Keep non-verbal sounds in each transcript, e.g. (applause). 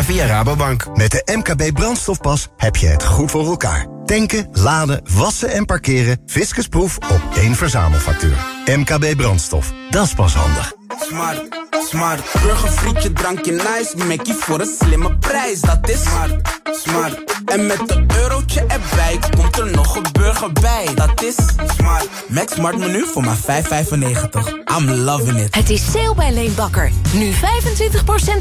via Rabobank. Met de MKB brandstofpas heb je het goed voor elkaar. Tanken, laden, wassen en parkeren. Fiscusproef op één verzamelfactuur. MKB brandstof. Dat is pas handig. Smart, smart. Burgerfrietje, drankje nice. Mackie voor een slimme prijs. Dat is smart, smart. En met een eurotje erbij komt er nog een burger bij. Dat is smart. Max Smart menu voor maar 5,95. I'm loving it. Het is sale bij Leenbakker. Nu 25%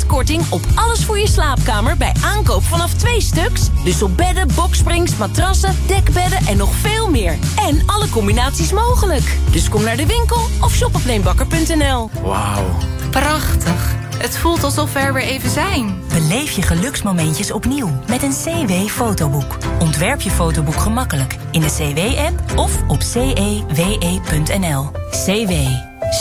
korting op alles voor je slaapkamer bij aankoop vanaf twee stuks. Dus op bedden, boksprings, matrassen, dekbedden en nog veel meer. En alle combinaties mogelijk. Dus kom naar de winkel of shop op leenbakker.nl. Wauw. Prachtig. Het voelt alsof we er weer even zijn. Beleef je geluksmomentjes opnieuw met een CW-fotoboek. Ontwerp je fotoboek gemakkelijk in de CW-app of op cewe.nl. CW.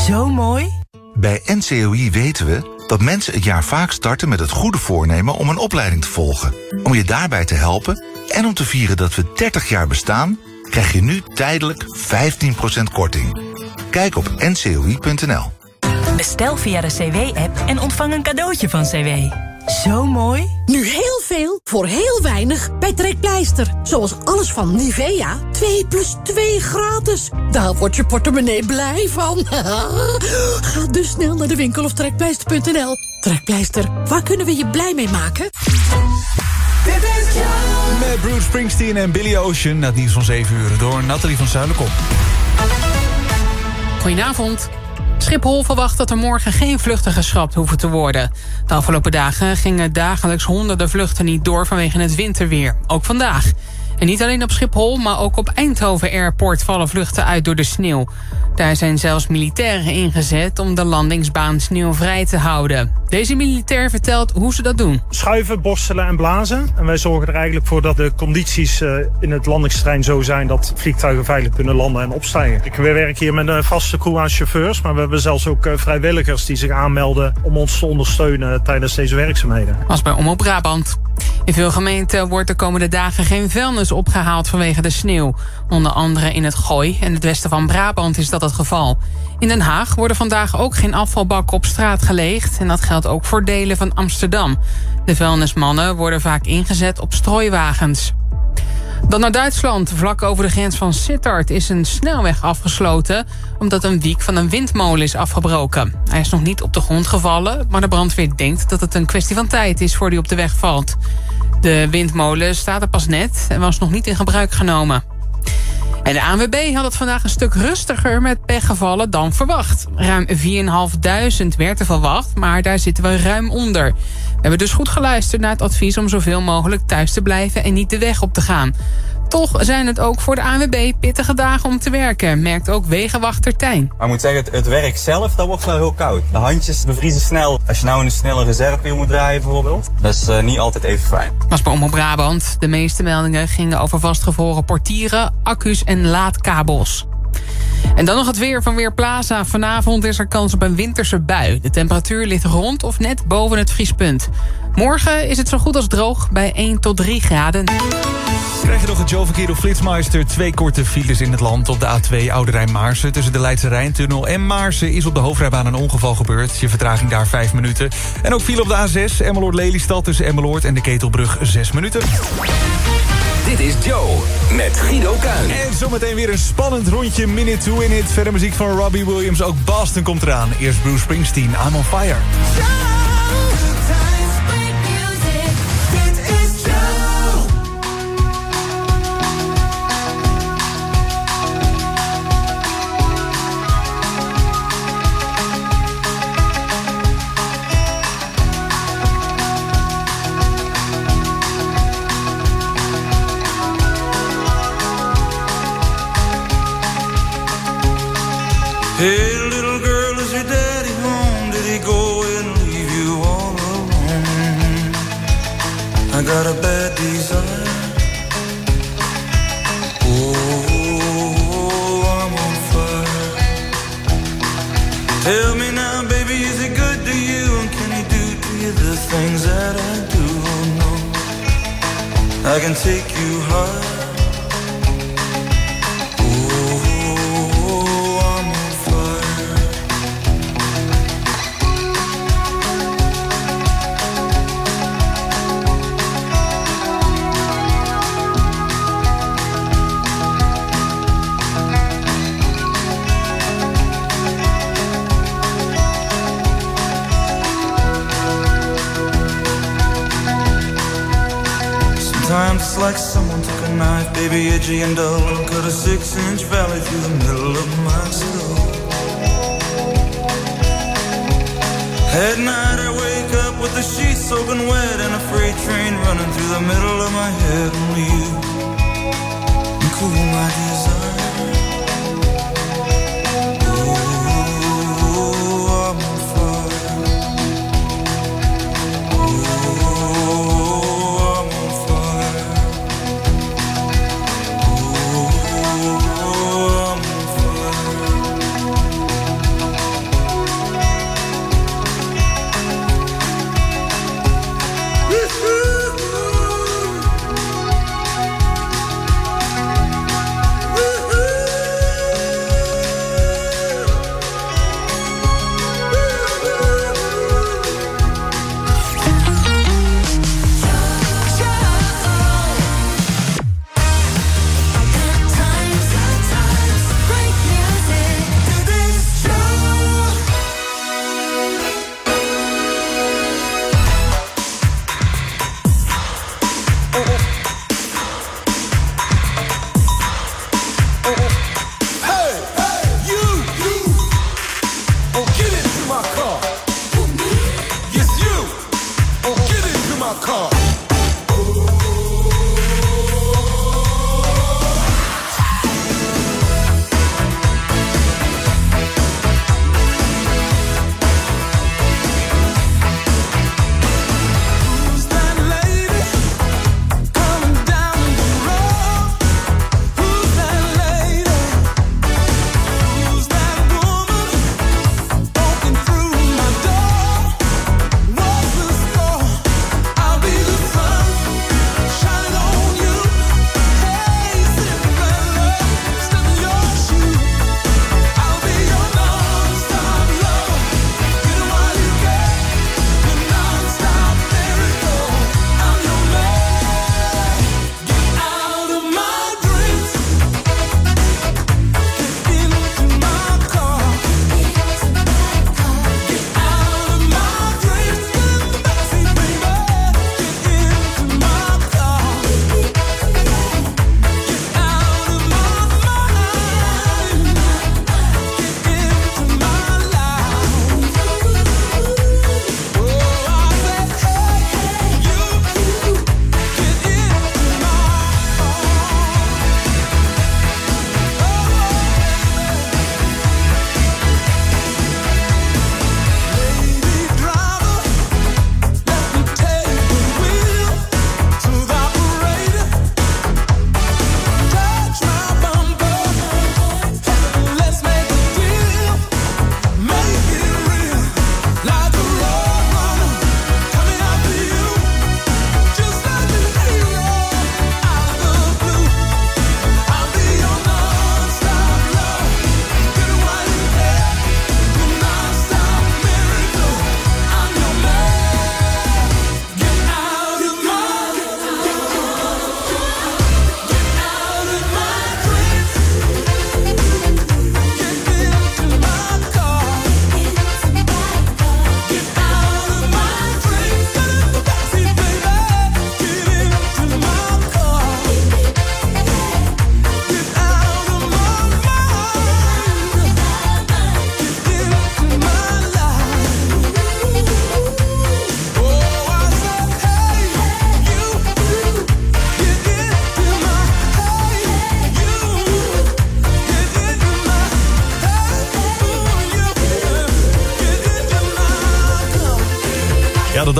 Zo mooi. Bij NCOI weten we dat mensen het jaar vaak starten met het goede voornemen om een opleiding te volgen. Om je daarbij te helpen en om te vieren dat we 30 jaar bestaan, krijg je nu tijdelijk 15% korting. Kijk op ncoi.nl. Bestel via de CW-app en ontvang een cadeautje van CW. Zo mooi. Nu heel veel voor heel weinig bij Trekpleister. Zoals alles van Nivea. 2 plus 2 gratis. Daar wordt je portemonnee blij van. (laughs) Ga dus snel naar de winkel of trekpleister.nl. Trekpleister, waar kunnen we je blij mee maken? Met Bruce Springsteen en Billy Ocean. Na het nieuws van 7 uur door Nathalie van Zuilenkom. Goedenavond. Schiphol verwacht dat er morgen geen vluchten geschrapt hoeven te worden. De afgelopen dagen gingen dagelijks honderden vluchten niet door vanwege het winterweer. Ook vandaag. En niet alleen op Schiphol, maar ook op Eindhoven Airport vallen vluchten uit door de sneeuw. Daar zijn zelfs militairen ingezet om de landingsbaan sneeuwvrij te houden. Deze militair vertelt hoe ze dat doen. Schuiven, borstelen en blazen. En wij zorgen er eigenlijk voor dat de condities eh, in het landingsterrein zo zijn dat vliegtuigen veilig kunnen landen en opstijgen. Ik, we werken hier met een vaste crew aan chauffeurs, maar we hebben zelfs ook eh, vrijwilligers die zich aanmelden om ons te ondersteunen tijdens deze werkzaamheden. Was bij Omroep Brabant. In veel gemeenten wordt de komende dagen geen vuilnis opgehaald vanwege de sneeuw. Onder andere in het Gooi en het westen van Brabant is dat het geval. In Den Haag worden vandaag ook geen afvalbakken op straat geleegd... en dat geldt ook voor delen van Amsterdam. De vuilnismannen worden vaak ingezet op strooiwagens. Dan naar Duitsland. Vlak over de grens van Sittard is een snelweg afgesloten... omdat een wiek van een windmolen is afgebroken. Hij is nog niet op de grond gevallen... maar de brandweer denkt dat het een kwestie van tijd is voor hij op de weg valt. De windmolen staat er pas net en was nog niet in gebruik genomen. En de ANWB had het vandaag een stuk rustiger met pechgevallen dan verwacht. Ruim 4.500 werd er verwacht, maar daar zitten we ruim onder. We hebben dus goed geluisterd naar het advies om zoveel mogelijk thuis te blijven en niet de weg op te gaan. Toch zijn het ook voor de ANWB pittige dagen om te werken, merkt ook wegenwachter Tijn. Maar ik moet zeggen, het, het werk zelf, dat wordt wel heel koud. De handjes bevriezen snel. Als je nou een snelle reservewiel moet draaien bijvoorbeeld, dat is uh, niet altijd even fijn. Was bij Omroep Brabant. De meeste meldingen gingen over vastgevroren portieren, accu's en laadkabels. En dan nog het weer van Weerplaza. Vanavond is er kans op een winterse bui. De temperatuur ligt rond of net boven het vriespunt. Morgen is het zo goed als droog bij 1 tot 3 graden. Krijg je nog het Joverkeer of Flitsmeister. Twee korte files in het land op de A2 Oude Rijn-Maarsen. Tussen de Leidse Rijntunnel en Maarsen is op de hoofdrijbaan een ongeval gebeurd. Je vertraging daar 5 minuten. En ook file op de A6 Emmeloord-Lelystad tussen Emmeloord en de Ketelbrug 6 minuten. Dit is Joe met Guido Kuin. En zometeen weer een spannend rondje Minute to in it. Verder muziek van Robbie Williams. Ook Boston komt eraan. Eerst Bruce Springsteen, I'm on fire.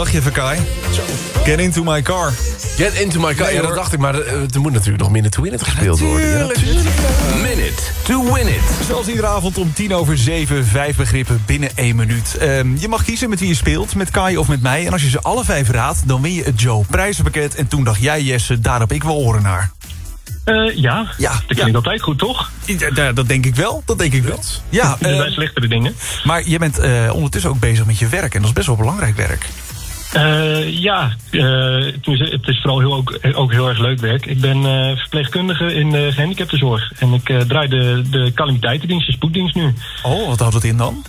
Dagje Kai. Get into my car. Get into my car. Ja, dat dacht ik, maar eh, er moet natuurlijk nog Minute to Win It gespeeld worden. Ja, minute to Win It. Zoals iedere avond om tien over zeven, vijf begrippen binnen één minuut. Ehm, je mag kiezen met wie je speelt, met Kai of met mij. En als je ze alle vijf raadt, dan win je het Joe prijzenpakket. En toen dacht jij, Jesse, daar heb ik wel oren naar. Eh, ja. ja, dat klinkt altijd goed, toch? Dat denk ik wel, dat denk ik wel. Ja, eh, slechtere dingen. Maar je bent ondertussen ook bezig met je werk en dat is best wel belangrijk werk. Uh, ja, uh, het is vooral heel, ook, ook, heel erg leuk werk. Ik ben uh, verpleegkundige in de gehandicaptenzorg. En ik draai de, de calamiteitendienst, de spoeddienst nu. Oh, wat houdt dat in dan?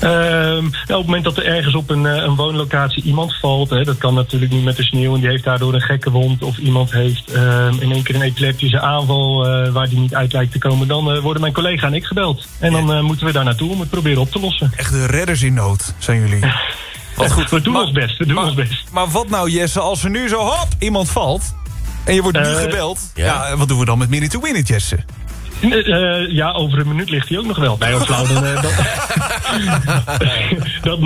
Ehm, nou, op het moment dat er ergens op een, een woonlocatie iemand valt... Hè, dat kan natuurlijk niet met de sneeuw en die heeft daardoor een gekke wond... of iemand heeft ehm, in één keer een epileptische aanval waar die niet uit lijkt te komen... dan worden mijn collega en ik gebeld. En dan moeten we daar naartoe om het proberen op te lossen. Echt de redders in nood zijn jullie. (laughs) Wat goed. We doen Maar- ons best, we doen maar, ons best. Maar wat nou, Jesse, als er nu zo hop iemand valt... en je wordt nu Eh, gebeld... ja. Ja. wat doen we dan met Minute to Win It, Jesse? Eh, ja, over een minuut ligt hij ook nog wel. bij ons flauw, (laughs) dan, eh, dan, dan,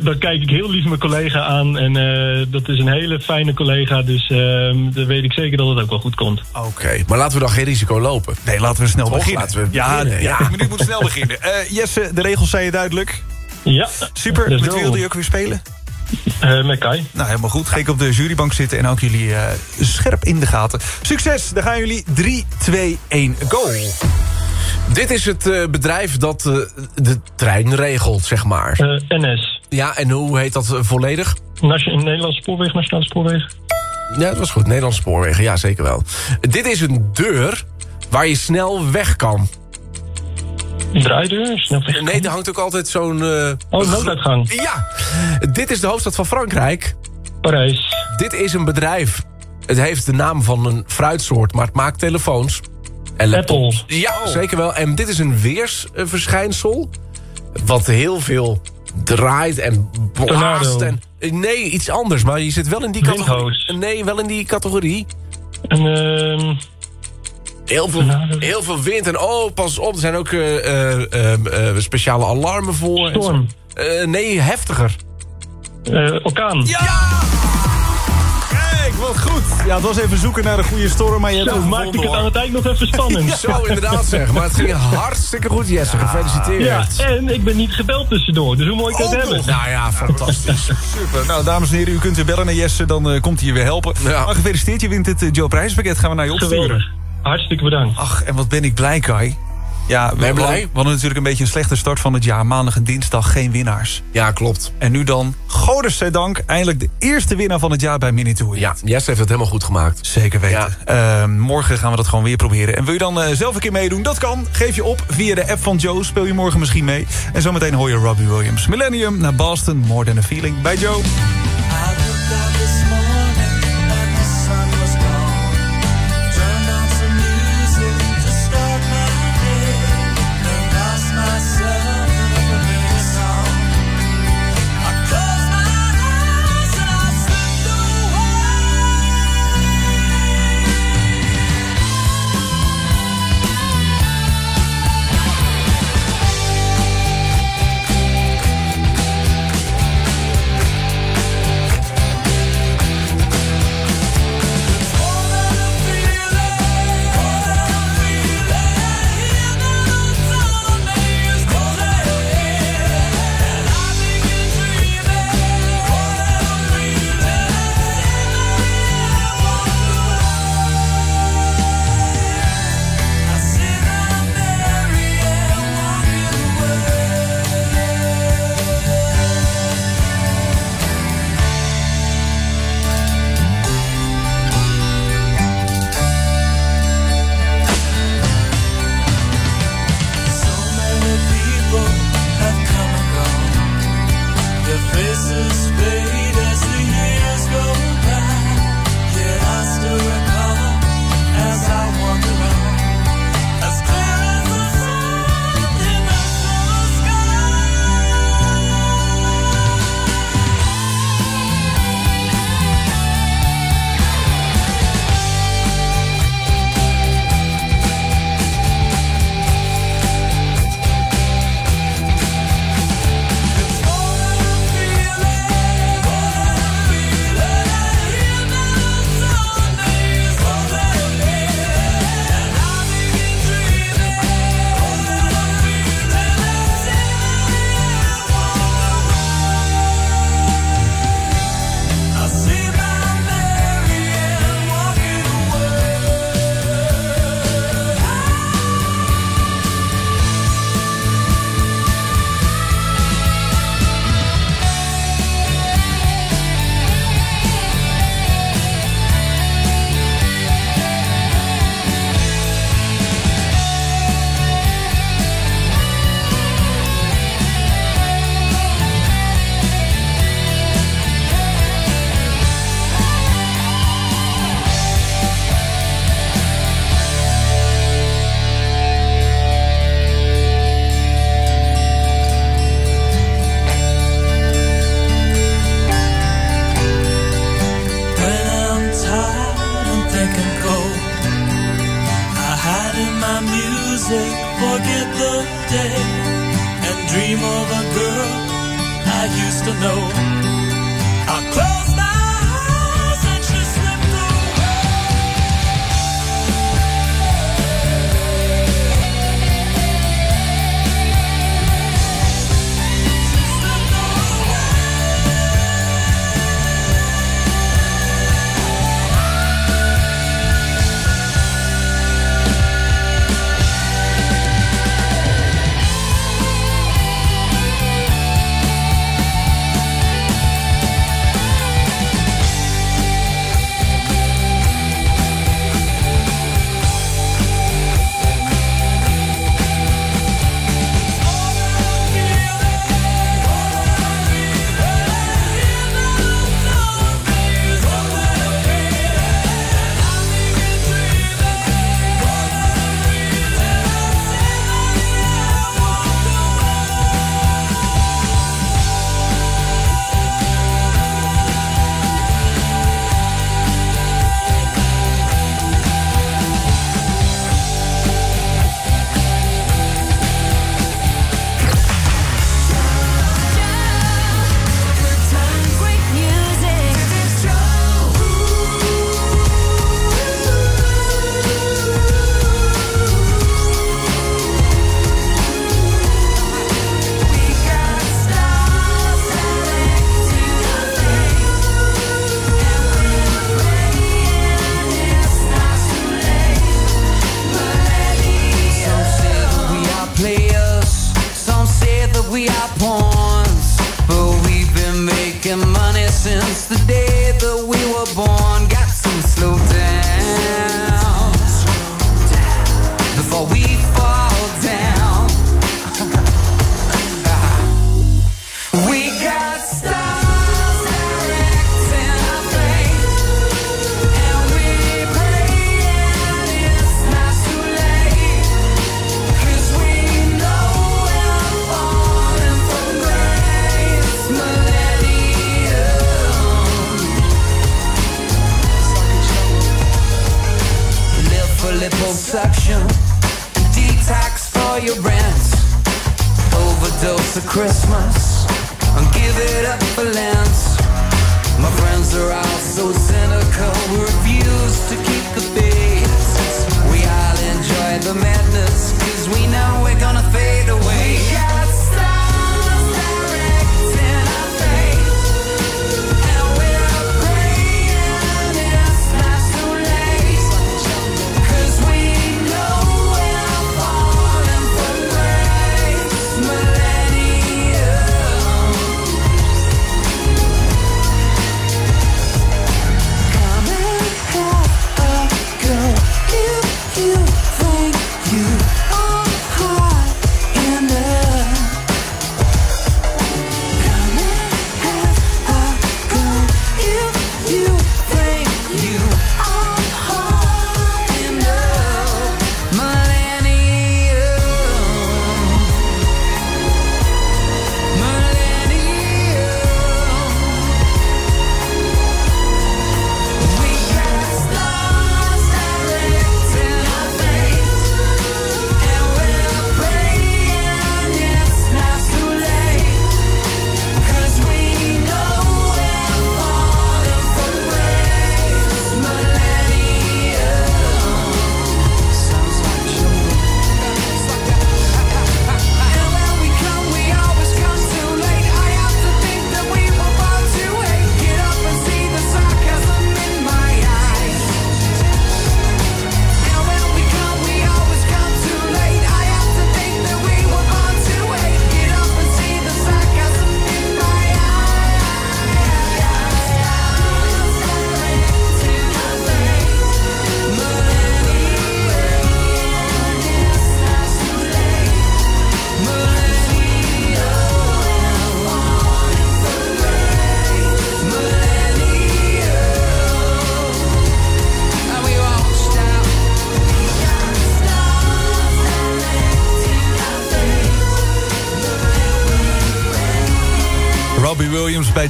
dan kijk ik heel lief mijn collega aan. En eh, dat is een hele fijne collega. Dus ehm, dan weet ik zeker dat het ook wel goed komt. Oké, maar laten we dan geen risico lopen. Nee, laten we snel Toch? beginnen. Laten we ja, beginnen, ja, de minuut moet snel beginnen. Eh, Jesse, de regels zijn je duidelijk. Ja. Super, met wie wilde je ook weer spelen? Eh, met Kai. Nou, helemaal goed. Ga ik op de jurybank zitten en ook jullie eh, scherp in de gaten. Succes, dan gaan jullie 3, 2, 1, go. Dit is het eh, bedrijf dat de trein regelt, zeg maar. Eh, NS. Ja, en hoe heet dat volledig? Nation- Nederlandse Spoorwegen, Nationale Spoorwegen. Ja, dat was goed. Nederlandse spoorwegen, ja, zeker wel. Dit is een deur waar je snel weg kan. Draaideur. Nee, er hangt ook altijd zo'n... eh, Oh, nooduitgang. Ja, dit is de hoofdstad van Frankrijk. Parijs. Dit is een bedrijf. Het heeft de naam van een fruitsoort, maar het maakt telefoons. En laptops. Apple. Ja, zeker wel. En dit is een weersverschijnsel. Wat heel veel draait en blaast. Tornado. En, nee, iets anders. Maar je zit wel in die categorie. Nee, wel in die categorie. En, ehm, Heel veel, heel veel wind. En oh, pas op. Er zijn ook eh, eh, eh, speciale alarmen voor. Storm. Eh, nee, heftiger. eh, orkaan. Kijk, wat goed. Ja, het was even zoeken naar een goede storm, maar je hebt Zo, maakte ik het aan het eind nog even spannend. (laughs) Zo, inderdaad zeg. Maar het ging (laughs) hartstikke goed, Jesse. Gefeliciteerd. Ja, en ik ben niet gebeld tussendoor, dus hoe mooi kan Oh, het hebben? toch? Nou ja, fantastisch. (laughs) Super. Nou, dames en heren, u kunt weer bellen naar Jesse, dan eh, komt hij je weer helpen. Ja. Maar gefeliciteerd, je wint het eh, Joe prijspakket. Gaan we naar je opsturen. Geweldig. Hartstikke bedankt. Ach, en wat ben ik blij, Kai. Ja, we, Ben blij? We hadden natuurlijk een beetje een slechte start van het jaar. Maandag en dinsdag geen winnaars. Ja, klopt. En nu dan, godzijdank, eindelijk de eerste winnaar van het jaar bij Mini Tour. Ja, Jesse heeft het helemaal goed gemaakt. Zeker weten. Ja. Eh, morgen gaan we dat gewoon weer proberen. En wil je dan eh, zelf een keer meedoen? Dat kan. Geef je op via de app van Joe. Speel je morgen misschien mee. En zometeen hoor je Robbie Williams. Millennium naar Boston. More than a feeling. Bij Joe.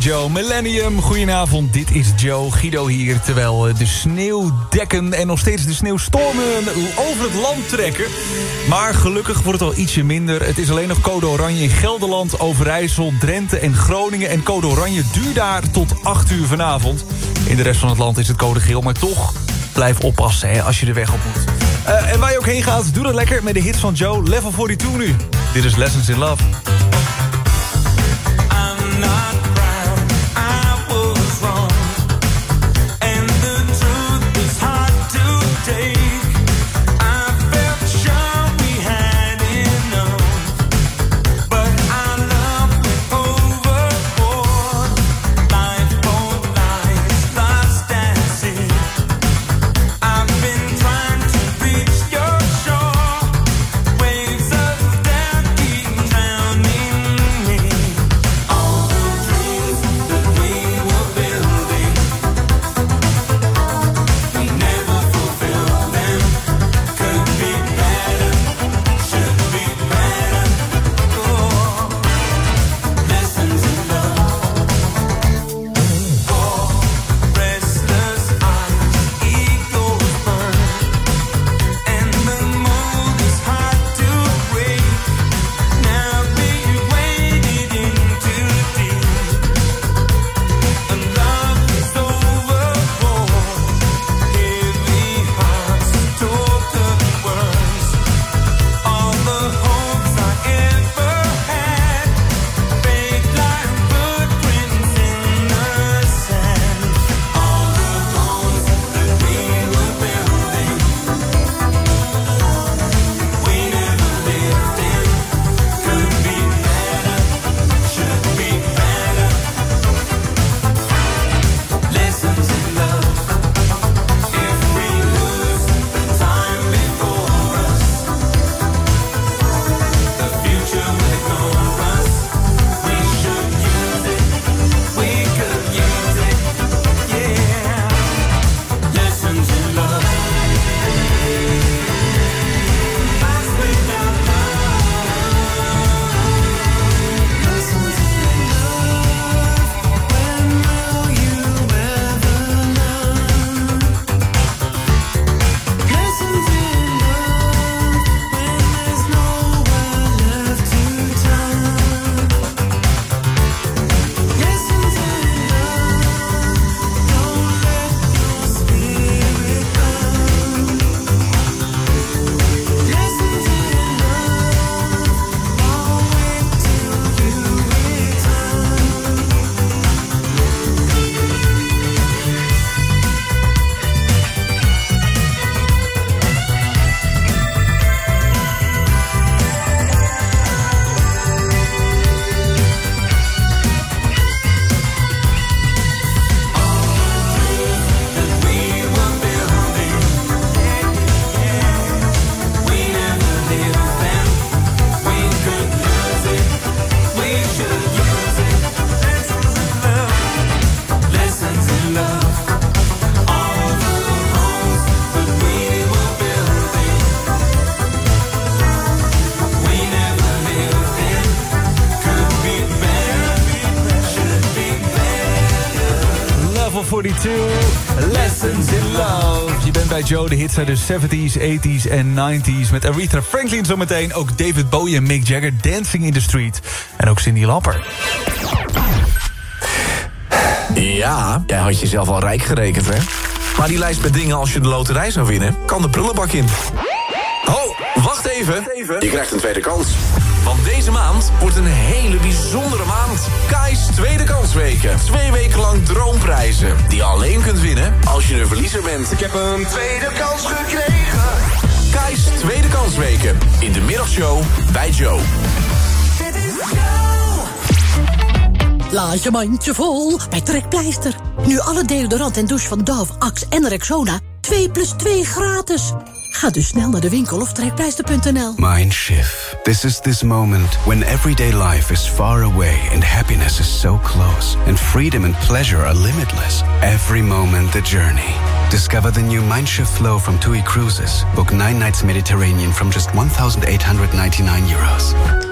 Joe. Millennium, goedenavond. Dit is Joe, Guido hier. Terwijl eh, de sneeuwdekken en nog steeds de sneeuwstormen over het land trekken. Maar gelukkig wordt het al ietsje minder. Het is alleen nog code oranje in Gelderland, Overijssel, Drenthe en Groningen. En code oranje duurt daar tot 8 uur vanavond. In de rest van het land is het code geel, maar toch blijf oppassen hè, als je de weg op moet. Eh, en waar je ook heen gaat, doe dat lekker met de hits van Joe. Level 42 nu. Dit is Lessons in Love. Level Joe, de hits uit de 70s, 80s en 90s. Met Aretha Franklin zometeen. Ook David Bowie en Mick Jagger, Dancing in the Street. En ook Cindy Lapper. Ja, jij had jezelf al rijk gerekend, hè? Maar die lijst met dingen als je de loterij zou winnen... kan de prullenbak in. Ho, wacht even. Je krijgt een tweede kans. Want deze maand wordt een hele bijzondere maand. Kai's Tweede Kansweken. Twee weken lang droomprijzen. Die je alleen kunt winnen als je een verliezer bent. Ik heb een tweede kans gekregen. Kai's Tweede Kansweken. In de middagshow bij Joe. Laat je mandje vol bij Trekpleister. Nu alle deodorant en douche van Dove, Axe en Rexona 2 plus 2 gratis. Ga dus snel naar de winkel of trekpleister.nl. Mindshift. This is this moment when everyday life is far away and happiness is so close, and freedom and pleasure are limitless. Every moment the journey. Discover the new Mindshift flow from TUI Cruises. Book nine nights Mediterranean from just 1,899 euros.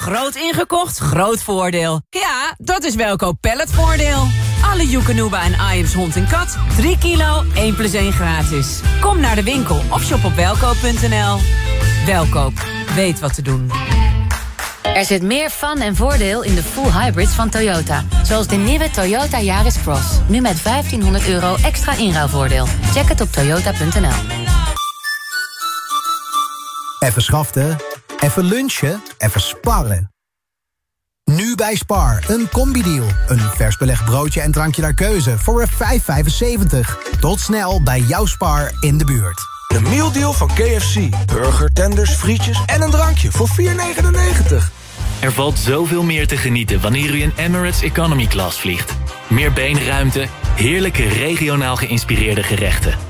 Groot ingekocht, groot voordeel. Ja, dat is Welkoop Palletvoordeel. Alle Joekanuba en Iams hond en kat. 3 kilo, 1 plus 1 gratis. Kom naar de winkel of shop op welkoop.nl. Welkoop, weet wat te doen. Er zit meer fun en voordeel in de full hybrids van Toyota. Zoals de nieuwe Toyota Yaris Cross. Nu met 1500 euro extra inruilvoordeel. Check het op toyota.nl. Even schaften, even lunchen, even sparren. Nu bij Spar, een combi-deal. Een vers belegd broodje en drankje naar keuze voor een 5,75. Tot snel bij jouw Spar in de buurt. De mealdeal van KFC. Burger, tenders, frietjes en een drankje voor 4,99. Er valt zoveel meer te genieten wanneer u in Emirates Economy Class vliegt. Meer beenruimte, heerlijke regionaal geïnspireerde gerechten.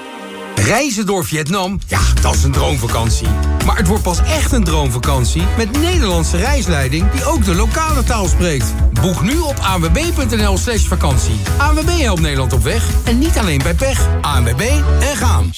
Reizen door Vietnam, ja, dat is een droomvakantie. Maar het wordt pas echt een droomvakantie met Nederlandse reisleiding die ook de lokale taal spreekt. Boek nu op anwb.nl slash vakantie. ANWB helpt Nederland op weg en niet alleen bij pech. ANWB en gaan.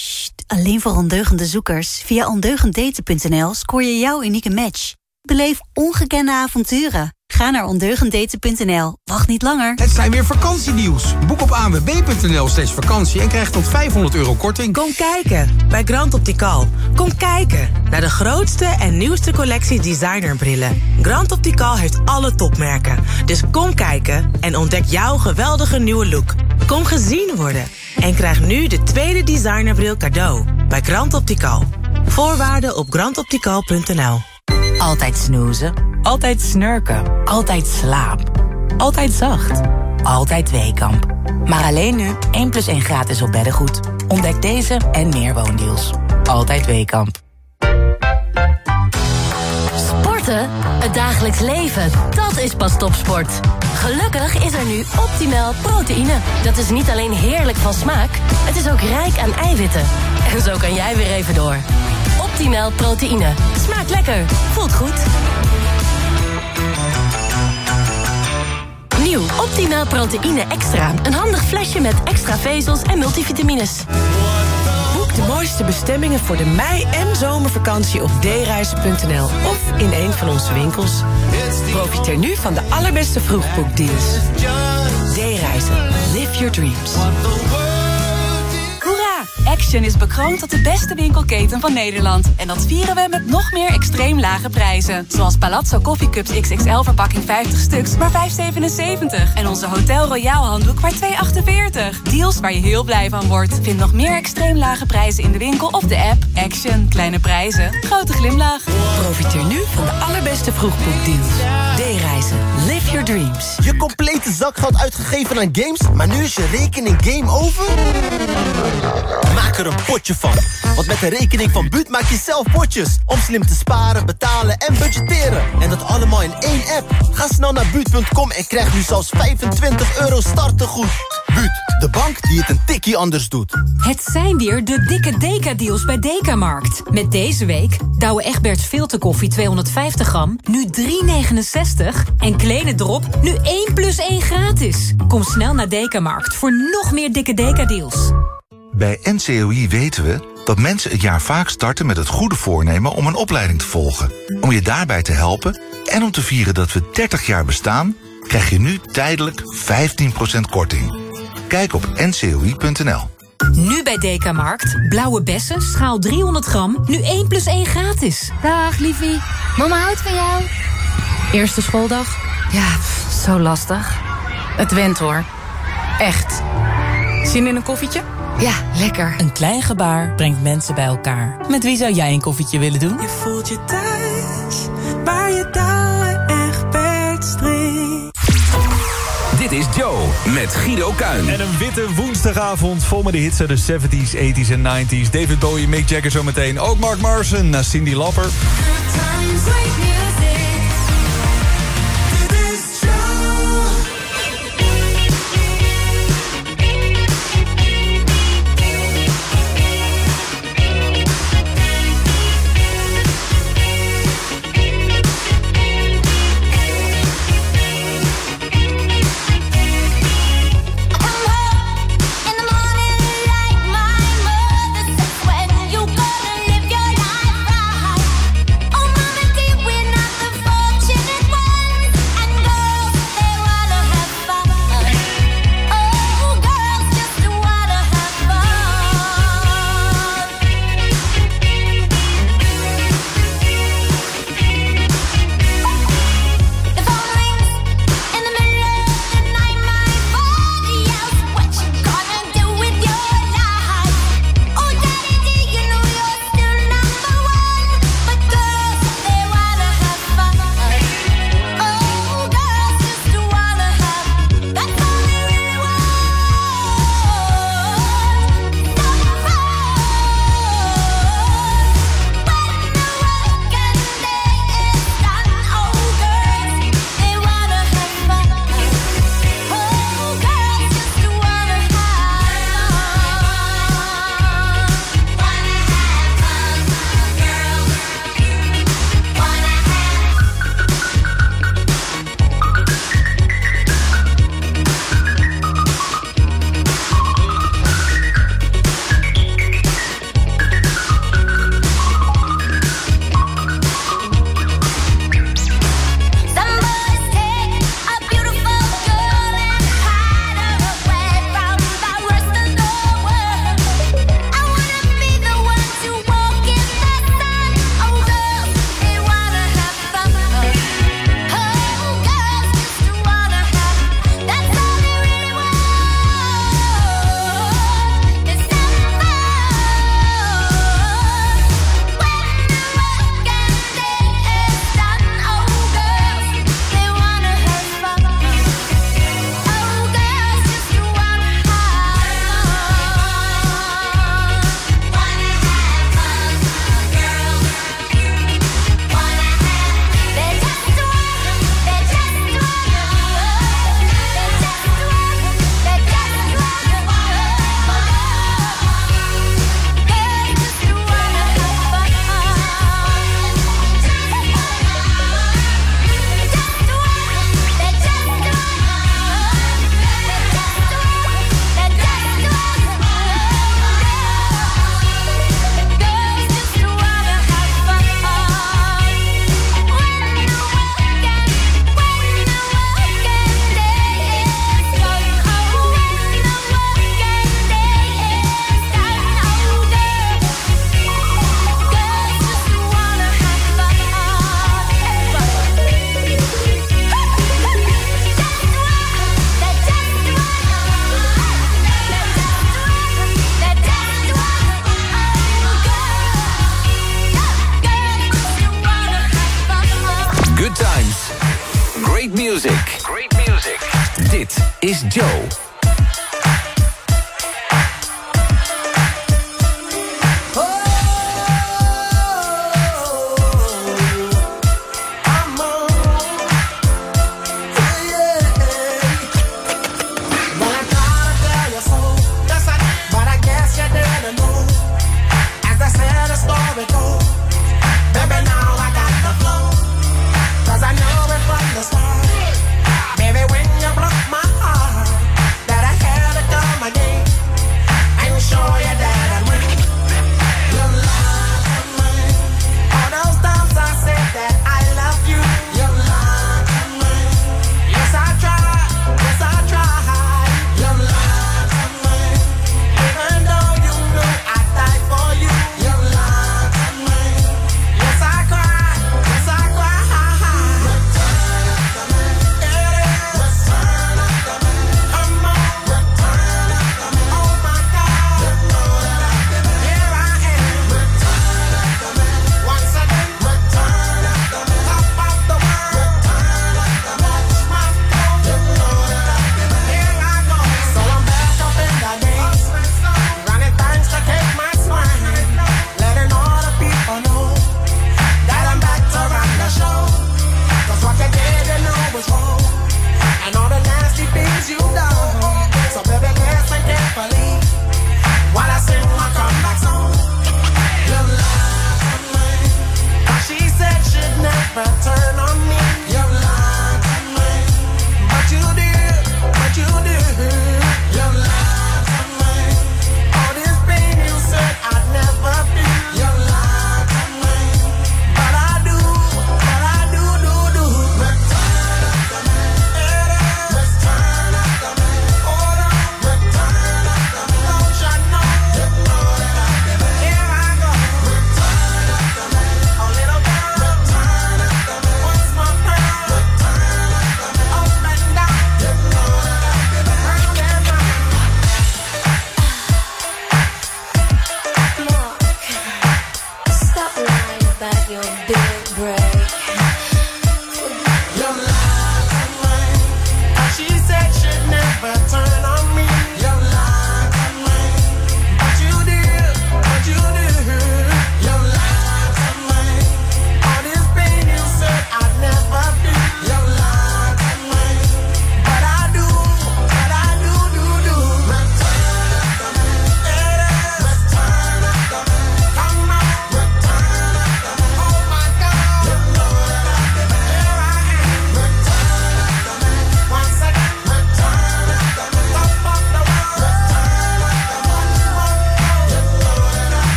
Alleen voor ondeugende zoekers. Via ondeugenddaten.nl scoor je jouw unieke match. Beleef ongekende avonturen. Ga naar ondeugenddaten.nl. Wacht niet langer. Het zijn weer vakantienieuws. Boek op anwb.nl slash vakantie en krijg tot 500 euro korting. Kom kijken bij Grand Optical. Kom kijken naar de grootste en nieuwste collectie designerbrillen. Grand Optical heeft alle topmerken. Dus kom kijken en ontdek jouw geweldige nieuwe look. Kom gezien worden en krijg nu de tweede designerbril cadeau bij Grand Optical. Voorwaarden op grandoptical.nl Altijd snoezen, altijd snurken, altijd slaap, altijd zacht, altijd Weekamp. Maar alleen nu 1 plus 1 gratis op beddengoed. Ontdek deze en meer woondeals. Altijd Weekamp. Sporten? Het dagelijks leven, dat is pas topsport. Gelukkig is er nu optimaal proteïne. Dat is niet alleen heerlijk van smaak, het is ook rijk aan eiwitten. En zo kan jij weer even door. Optimaal proteïne. Smaakt lekker, voelt goed. Nieuw Optimaal proteïne extra. Een handig flesje met extra vezels en multivitamines. Boek de mooiste bestemmingen voor de mei- en zomervakantie op dereizen.nl of in een van onze winkels. Profiteer nu van de allerbeste vroegboekdeals. D-reizen. Live your dreams. Action is bekroond tot de beste winkelketen van Nederland. En dat vieren we met nog meer extreem lage prijzen. Zoals Palazzo Coffee Cups XXL verpakking 50 stuks, maar 5,77. En onze Hotel Royal handdoek maar 2,48. Deals waar je heel blij van wordt. Vind nog meer extreem lage prijzen in de winkel of de app. Action. Kleine prijzen. Grote glimlach. Profiteer nu van de allerbeste vroegboekdeals. D-reizen. Live your dreams. Je complete zakgeld uitgegeven aan games, maar nu is je rekening game over? Maak een potje van. Want met de rekening van Buut maak je zelf potjes. Om slim te sparen, betalen en budgetteren. En dat allemaal in één app. Ga snel naar Buut.com en krijg nu zelfs 25 euro startegoed. Buut, de bank die het een tikkie anders doet. Het zijn weer de dikke Deka-deals bij Dekamarkt. Met deze week Douwe Egberts filterkoffie 250 gram, nu 3,69. En Kleine Drop, nu 1 plus 1 gratis. Kom snel naar Dekamarkt voor nog meer dikke Deka-deals. Bij NCOI weten we dat mensen het jaar vaak starten met het goede voornemen om een opleiding te volgen. Om je daarbij te helpen en om te vieren dat we 30 jaar bestaan, krijg je nu tijdelijk 15% korting. Kijk op ncoi.nl. Nu bij Dekamarkt, blauwe bessen, schaal 300 gram, nu 1 plus 1 gratis. Dag liefie, mama houdt van jou. Eerste schooldag? Ja, pff, zo lastig. Het went hoor. Echt. Zin in een koffietje? Ja, lekker. Een klein gebaar brengt mensen bij elkaar. Met wie zou jij een koffietje willen doen? Je voelt je thuis, waar je touwen echt streekt. is Joe met Guido Kuin. En een witte woensdagavond vol met de hits uit de 70s, 80s en 90s. David Bowie, Mick Jagger zometeen. Ook Mark Marson, na Cindy Lauper. Good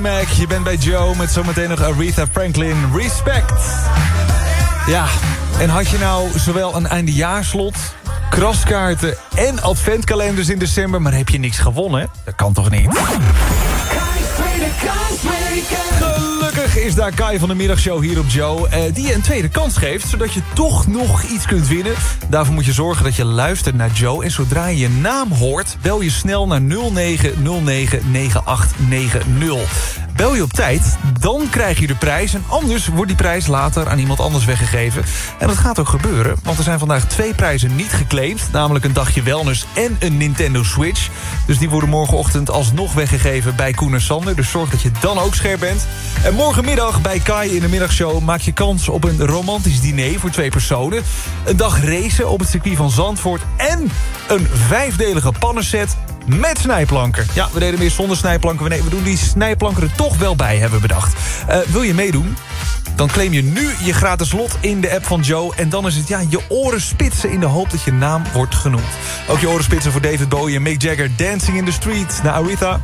Mac. Je bent bij Joe met zometeen nog Aretha Franklin. Respect. Ja, en had je nou zowel een eindejaarslot, kraskaarten en adventkalenders in december... maar heb je niks gewonnen? Dat kan toch niet? Gelukkig is daar Kai van de middagshow hier op Joe... eh, die je een tweede kans geeft, zodat je toch nog iets kunt winnen. Daarvoor moet je zorgen dat je luistert naar Joe... en zodra je je naam hoort, bel je snel naar 09099890. Bel je op tijd, dan krijg je de prijs... en anders wordt die prijs later aan iemand anders weggegeven. En dat gaat ook gebeuren, want er zijn vandaag twee prijzen niet geclaimd... namelijk een dagje wellness en een Nintendo Switch. Dus die worden morgenochtend alsnog weggegeven bij Koen en Sander. Dus zorg dat je dan ook scherp bent. En morgenmiddag bij Kai in de middagshow... maak je kans op een romantisch diner voor twee personen. Een dag racen op het circuit van Zandvoort... en een vijfdelige pannenset met snijplanken. Ja, we deden meer zonder snijplanken. Nee, we doen die snijplanken er toch wel bij, hebben bedacht. Eh, wil je meedoen? Dan claim je nu je gratis lot in de app van Joe. En dan is het ja, je oren spitsen in de hoop dat je naam wordt genoemd. Ook je oren spitsen voor David Bowie en Mick Jagger. Dancing in the Street naar Aretha.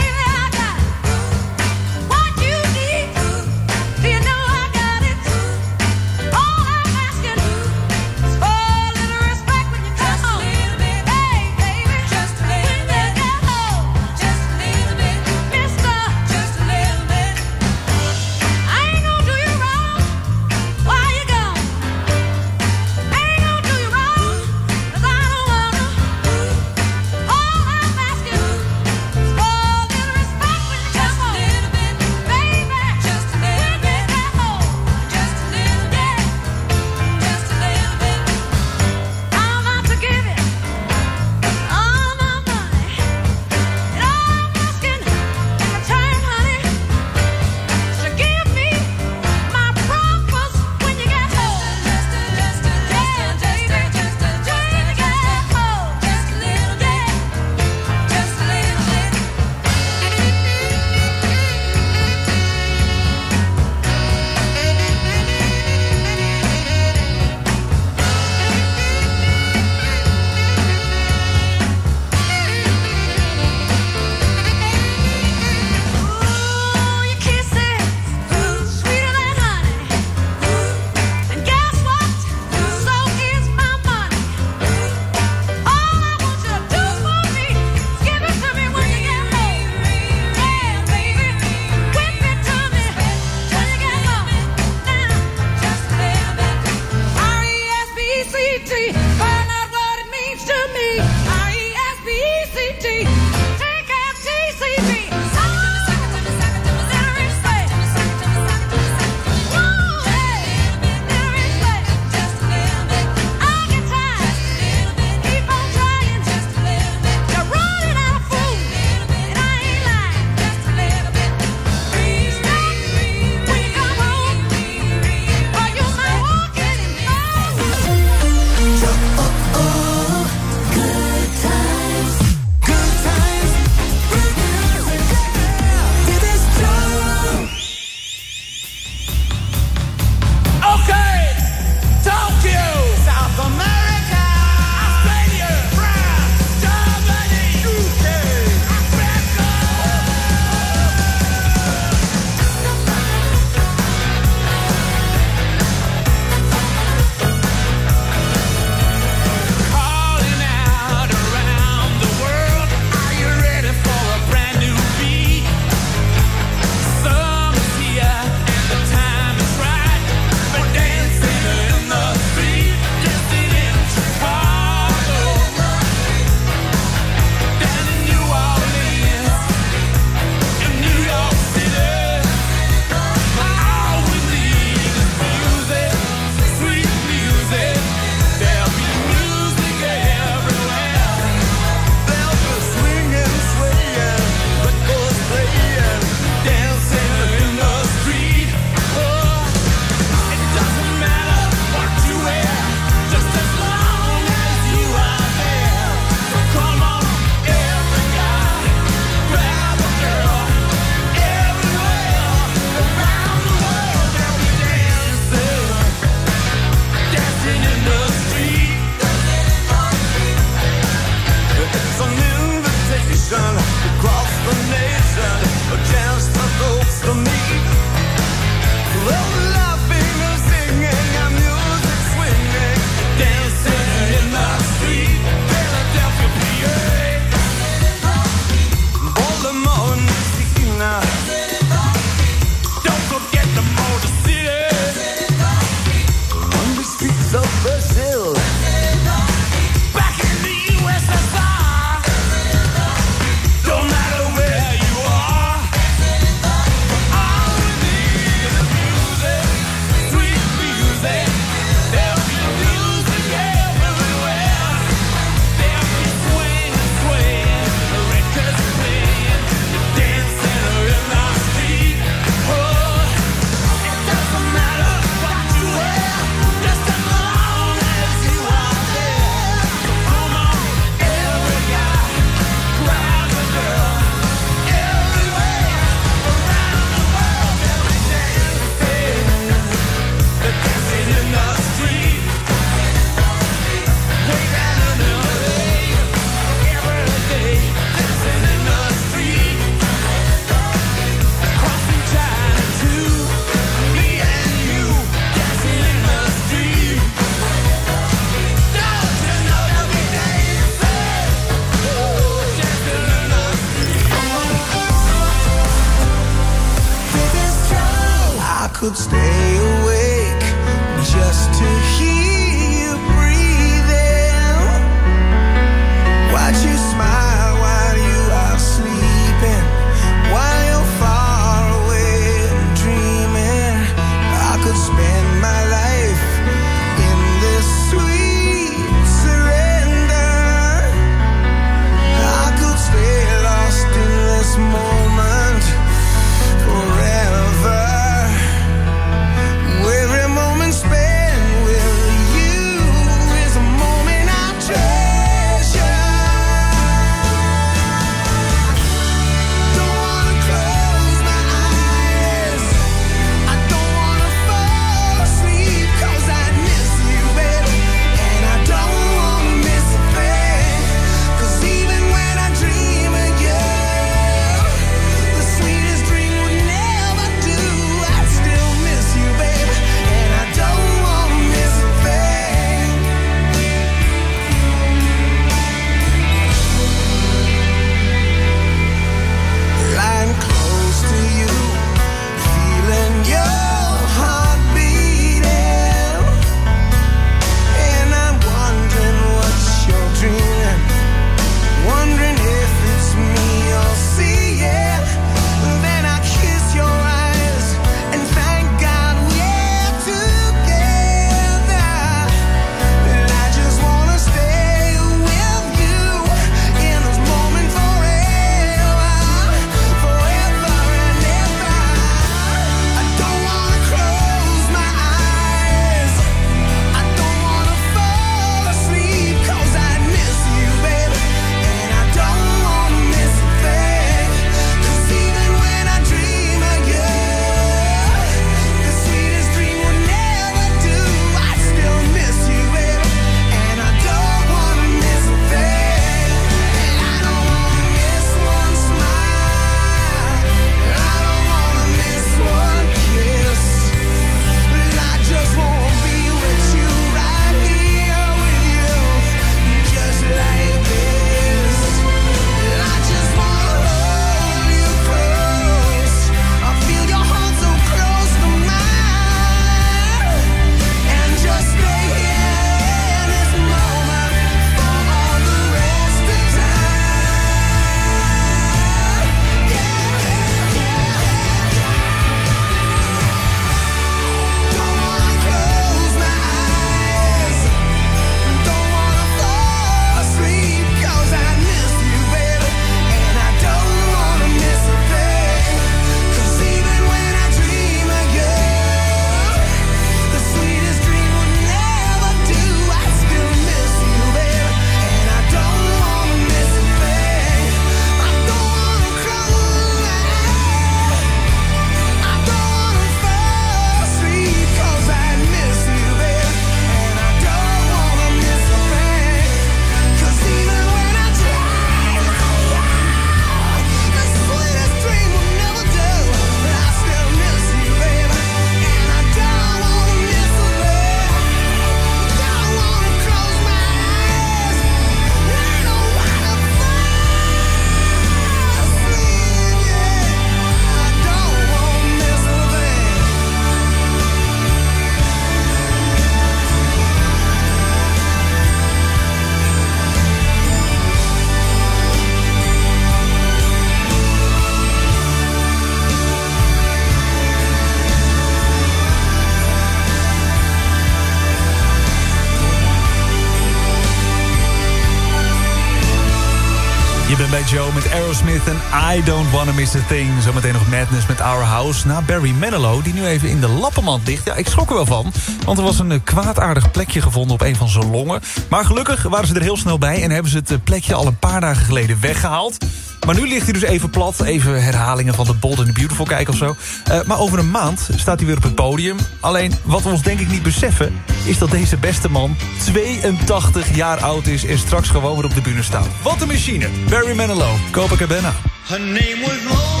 I Don't Wanna Miss a Thing. Zometeen nog Madness met Our House. Na Barry Manilow, die nu even in de lappenmand ligt. Ja, ik schrok er wel van. Want er was een eh, kwaadaardig plekje gevonden op een van zijn longen. Maar gelukkig waren ze er heel snel bij... en hebben ze het eh, plekje al een paar dagen geleden weggehaald. Maar nu ligt hij dus even plat. Even herhalingen van de Bold and the Beautiful kijken of zo. Eh, maar over een maand staat hij weer op het podium. Alleen, wat we ons denk ik niet beseffen... is dat deze beste man 82 jaar oud is... en straks gewoon weer op de bühne staat. Wat een machine! Barry Manilow, Copacabana. Her name was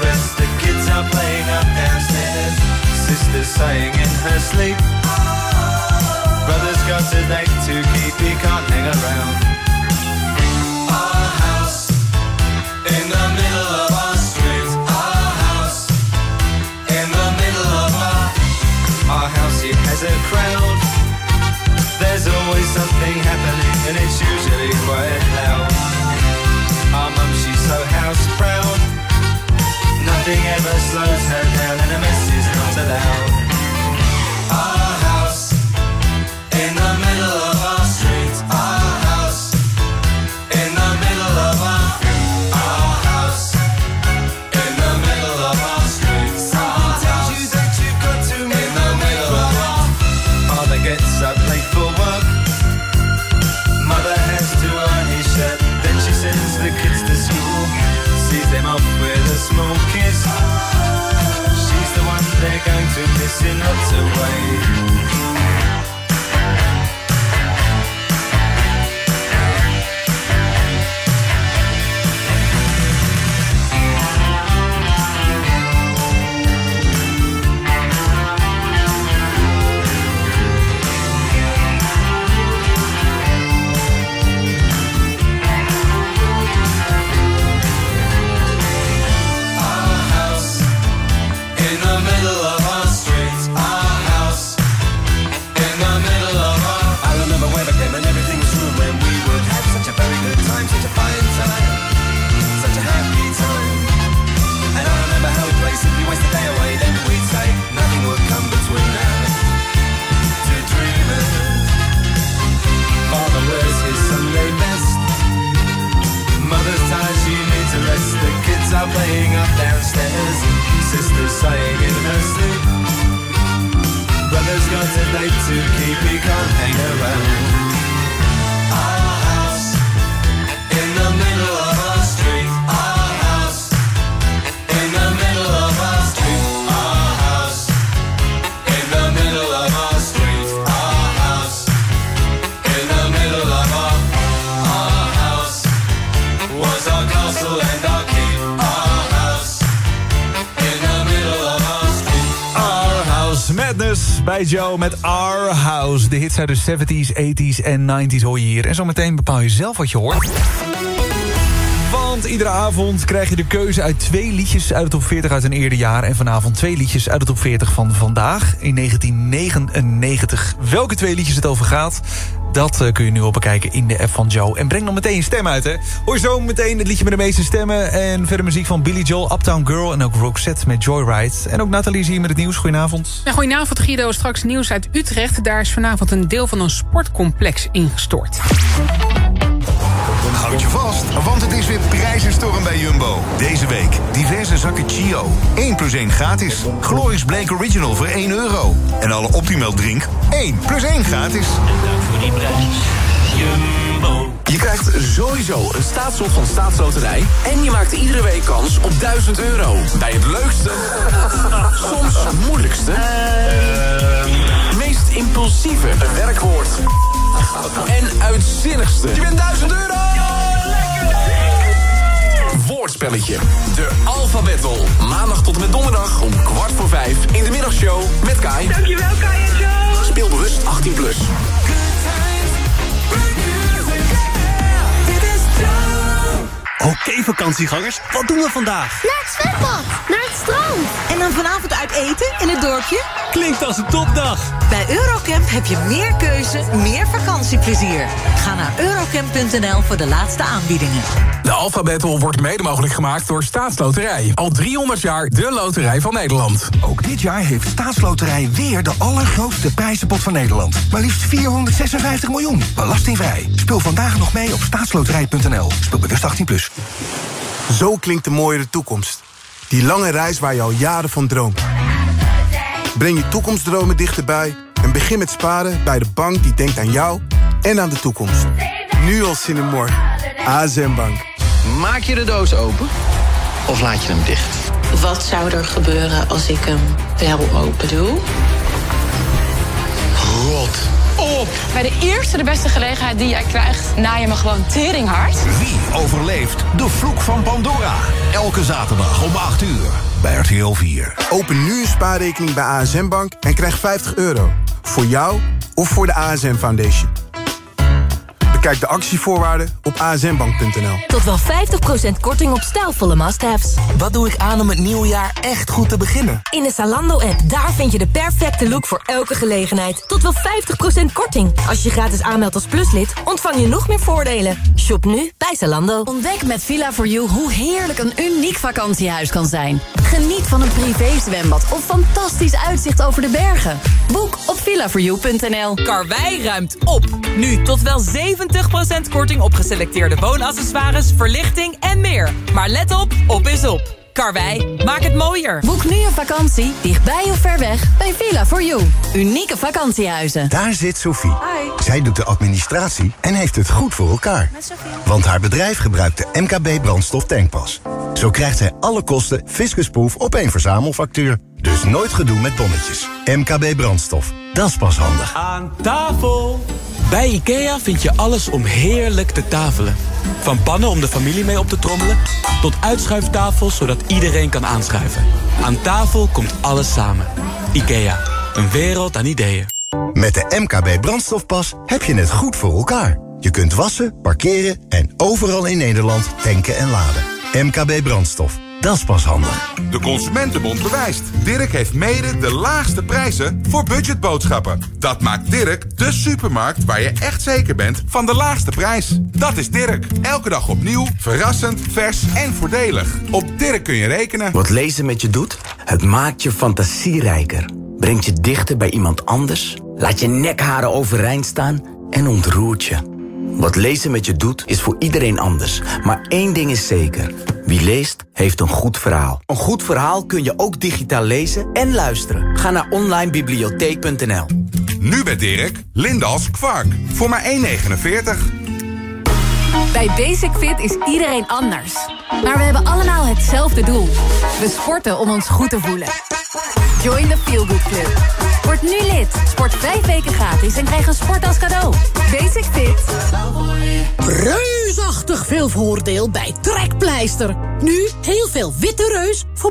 The kids are playing up downstairs. Sister's sighing in her sleep. Brother's got a date to keep, he can't hang around. Our house in the middle of our street. Our house in the middle of our. Our house, it has a crowd. There's always something happening, and it's usually quite loud. Our mum, she's so house proud. Nothing ever slows her down and a mess is not allowed. Our house away. Joe met Our House. De hits uit de 70s, 80s en 90s hoor je hier. En zometeen bepaal je zelf wat je hoort. Want iedere avond krijg je de keuze uit twee liedjes uit de top 40 uit een eerder jaar. En vanavond twee liedjes uit de top 40 van vandaag in 1999. Welke twee liedjes het over gaat, dat eh, kun je nu op bekijken in de app van Joe. En breng dan meteen je stem uit, hè. Hoor zo meteen het liedje met de meeste stemmen. En verder muziek van Billy Joel, Uptown Girl en ook Roxette met Joyride. En ook Nathalie is hier met het nieuws. Goedenavond. Ja, goedenavond Guido, straks nieuws uit Utrecht. Daar is vanavond een deel van een sportcomplex ingestort. Houd je vast, want het is weer prijzenstorm bij Jumbo. Deze week diverse zakken Chio. 1 plus 1 gratis. Glorious Blake Original voor 1 euro. En alle Optimal drink 1 plus 1 gratis. Dank voor die prijs. Jumbo. Je krijgt sowieso een staatslot van Staatsloterij... en je maakt iedere week kans op 1000 euro. Bij het leukste, (laughs) soms moeilijkste... meest impulsieve werkwoord... en uitzinnigste. Je wint 1000 euro! Woordspelletje. De Alphabettel. Maandag tot en met donderdag om kwart voor vijf in de middagshow met Kai. Dankjewel, Kai en Joe. Speel bewust 18 plus. Oké, vakantiegangers, wat doen we vandaag? Naar het zwembad, naar het strand. En dan vanavond uit eten in het dorpje? Klinkt als een topdag. Bij Eurocamp heb je meer keuze, meer vakantieplezier. Ga naar eurocamp.nl voor de laatste aanbiedingen. De Alpha Battle wordt mede mogelijk gemaakt door Staatsloterij. Al 300 jaar de loterij van Nederland. Ook dit jaar heeft Staatsloterij weer de allergrootste prijzenpot van Nederland. Maar liefst 456 miljoen. Belastingvrij. Speel vandaag nog mee op staatsloterij.nl. Speel bewust 18+. Plus. Zo klinkt de mooiere toekomst. Die lange reis waar je al jaren van droomt. Breng je toekomstdromen dichterbij en begin met sparen bij de bank die denkt aan jou en aan de toekomst. Nu al zin in morgen. ASM Bank. Maak je de doos open of laat je hem dicht? Wat zou er gebeuren als ik hem wel open doe? Rot op! Bij de eerste de beste gelegenheid die jij krijgt, na je me gewoon teringhard. Wie overleeft de vloek van Pandora? Elke zaterdag om 8 uur bij RTL 4. Open nu een spaarrekening bij ASM Bank en krijg 50 euro. Voor jou of voor de ASM Foundation. Bekijk de actievoorwaarden op asmbank.nl. Tot wel 50% korting op stijlvolle must-haves. Wat doe ik aan om het nieuwe jaar echt goed te beginnen? In de Zalando-app, daar vind je de perfecte look voor elke gelegenheid. Tot wel 50% korting. Als je gratis aanmeldt als pluslid, ontvang je nog meer voordelen. Shop nu bij Zalando. Ontdek met Villa4You hoe heerlijk een uniek vakantiehuis kan zijn. Geniet van een privézwembad of fantastisch uitzicht over de bergen. Boek op villa4you.nl. Karwei ruimt op. Nu tot wel 70% korting op geselecteerde woonaccessoires, verlichting en meer. Maar let op, op is op. Karwei, maak het mooier. Boek nu een vakantie, dichtbij of ver weg, bij Villa4You. Unieke vakantiehuizen. Daar zit Sophie. Zij doet de administratie en heeft het goed voor elkaar. Want haar bedrijf gebruikt de MKB brandstof tankpas. Zo krijgt zij alle kosten fiscusproof op één verzamelfactuur. Dus nooit gedoe met bonnetjes. MKB brandstof. Dat is pas handig. Aan tafel! Bij IKEA vind je alles om heerlijk te tafelen. Van pannen om de familie mee op te trommelen... tot uitschuiftafels zodat iedereen kan aanschuiven. Aan tafel komt alles samen. IKEA, een wereld aan ideeën. Met de MKB brandstofpas heb je het goed voor elkaar. Je kunt wassen, parkeren en overal in Nederland tanken en laden. MKB brandstof. Dat is pas handig. De Consumentenbond bewijst. Dirk heeft mede de laagste prijzen voor budgetboodschappen. Dat maakt Dirk de supermarkt waar je echt zeker bent van de laagste prijs. Dat is Dirk. Elke dag opnieuw, verrassend, vers en voordelig. Op Dirk kun je rekenen. Wat lezen met je doet? Het maakt je fantasierijker. Brengt je dichter bij iemand anders. Laat je nekharen overeind staan en ontroert je. Wat lezen met je doet, is voor iedereen anders. Maar één ding is zeker. Wie leest, heeft een goed verhaal. Een goed verhaal kun je ook digitaal lezen en luisteren. Ga naar onlinebibliotheek.nl Nu bij Dirk, Lindas Kvark. Voor maar 1,49. Bij Basic Fit is iedereen anders. Maar we hebben allemaal hetzelfde doel. We sporten om ons goed te voelen. Join the Feel Good Club. Word nu lid. Sport vijf weken gratis en krijg een sport als cadeau. Basic Fit. Reusachtig veel voordeel bij Trekpleister. Nu heel veel witte reus voor